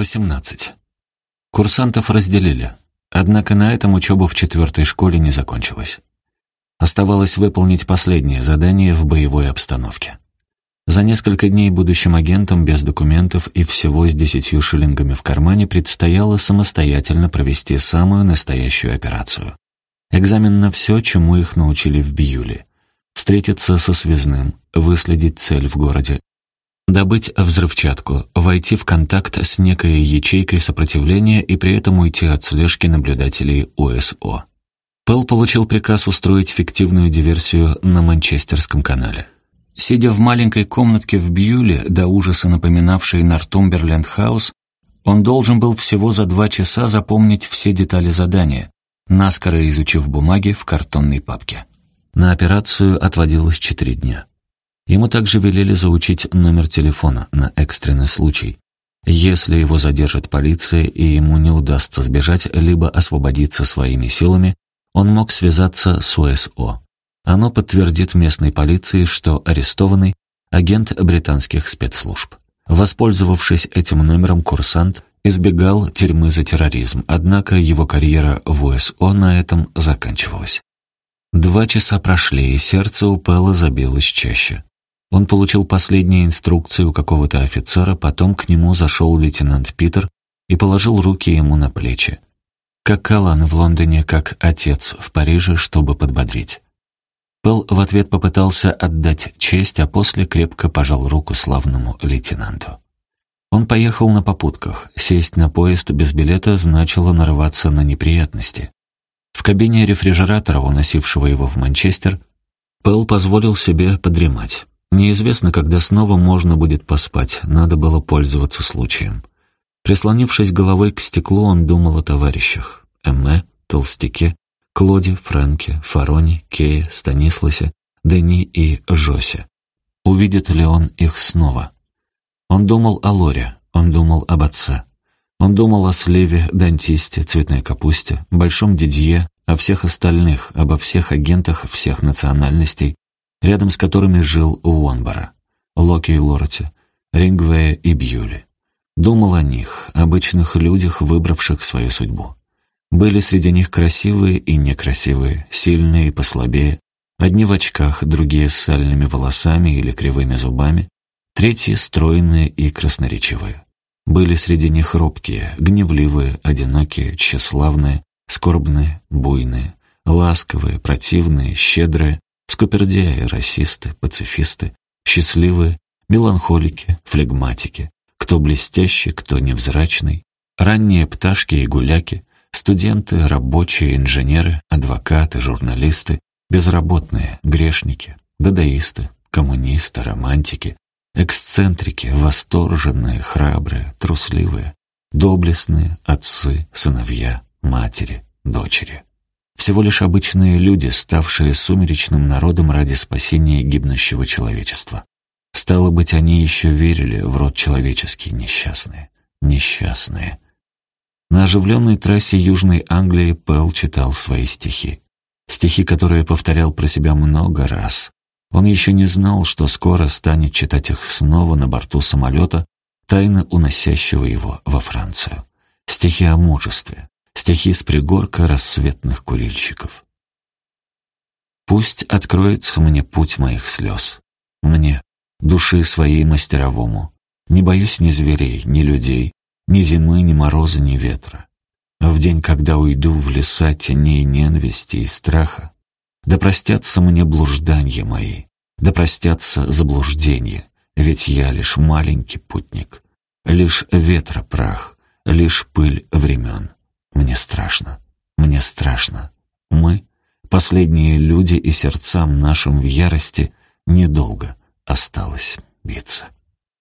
18. Курсантов разделили. Однако на этом учеба в четвертой школе не закончилась. Оставалось выполнить последнее задание в боевой обстановке. За несколько дней будущим агентам без документов и всего с десятью шиллингами в кармане предстояло самостоятельно провести самую настоящую операцию. Экзамен на все, чему их научили в Биюле. Встретиться со связным, выследить цель в городе, добыть взрывчатку, войти в контакт с некой ячейкой сопротивления и при этом уйти от слежки наблюдателей УСО. Пэл получил приказ устроить фиктивную диверсию на Манчестерском канале. Сидя в маленькой комнатке в Бьюли, до ужаса напоминавшей Нортумберленд-хаус, он должен был всего за два часа запомнить все детали задания, наскоро изучив бумаги в картонной папке. На операцию отводилось четыре дня. Ему также велели заучить номер телефона на экстренный случай. Если его задержит полиция и ему не удастся сбежать, либо освободиться своими силами, он мог связаться с УСО. Оно подтвердит местной полиции, что арестованный – агент британских спецслужб. Воспользовавшись этим номером, курсант избегал тюрьмы за терроризм, однако его карьера в УСО на этом заканчивалась. Два часа прошли, и сердце у Пэлла забилось чаще. Он получил последние инструкции у какого-то офицера, потом к нему зашел лейтенант Питер и положил руки ему на плечи. Как Калан в Лондоне, как отец в Париже, чтобы подбодрить. Пэл в ответ попытался отдать честь, а после крепко пожал руку славному лейтенанту. Он поехал на попутках. Сесть на поезд без билета значило нарываться на неприятности. В кабине рефрижератора, уносившего его в Манчестер, Пэл позволил себе подремать. Неизвестно, когда снова можно будет поспать, надо было пользоваться случаем. Прислонившись головой к стеклу, он думал о товарищах. Эмме, Толстяке, Клоде, Фрэнке, Фароне, Кее, Станисласе, Дени и Жосе. Увидит ли он их снова? Он думал о Лоре, он думал об отце. Он думал о Сливе, Дантисте, Цветной Капусте, Большом Дидье, о всех остальных, обо всех агентах всех национальностей, рядом с которыми жил Уонбора, Локи и Лороти, Рингвея и Бьюли. Думал о них, обычных людях, выбравших свою судьбу. Были среди них красивые и некрасивые, сильные и послабее, одни в очках, другие с сальными волосами или кривыми зубами, третьи стройные и красноречивые. Были среди них робкие, гневливые, одинокие, тщеславные, скорбные, буйные, ласковые, противные, щедрые, скупердяи, расисты, пацифисты, счастливые, меланхолики, флегматики, кто блестящий, кто невзрачный, ранние пташки и гуляки, студенты, рабочие, инженеры, адвокаты, журналисты, безработные, грешники, дадаисты, коммунисты, романтики, эксцентрики, восторженные, храбрые, трусливые, доблестные, отцы, сыновья, матери, дочери. Всего лишь обычные люди, ставшие сумеречным народом ради спасения гибнущего человечества. Стало быть, они еще верили в род человеческий, несчастные, несчастные. На оживленной трассе Южной Англии Пэл читал свои стихи. Стихи, которые повторял про себя много раз. Он еще не знал, что скоро станет читать их снова на борту самолета, тайно уносящего его во Францию. Стихи о мужестве, Стихи с пригорка рассветных курильщиков. Пусть откроется мне путь моих слез. Мне, души своей мастеровому. Не боюсь ни зверей, ни людей, ни зимы, ни мороза, ни ветра. В день, когда уйду в леса теней ненависти и страха, да простятся мне блужданья мои, да простятся заблуждения, ведь я лишь маленький путник, лишь ветра прах, лишь пыль времен. Мне страшно, мне страшно. Мы, последние люди и сердцам нашим в ярости, недолго осталось биться.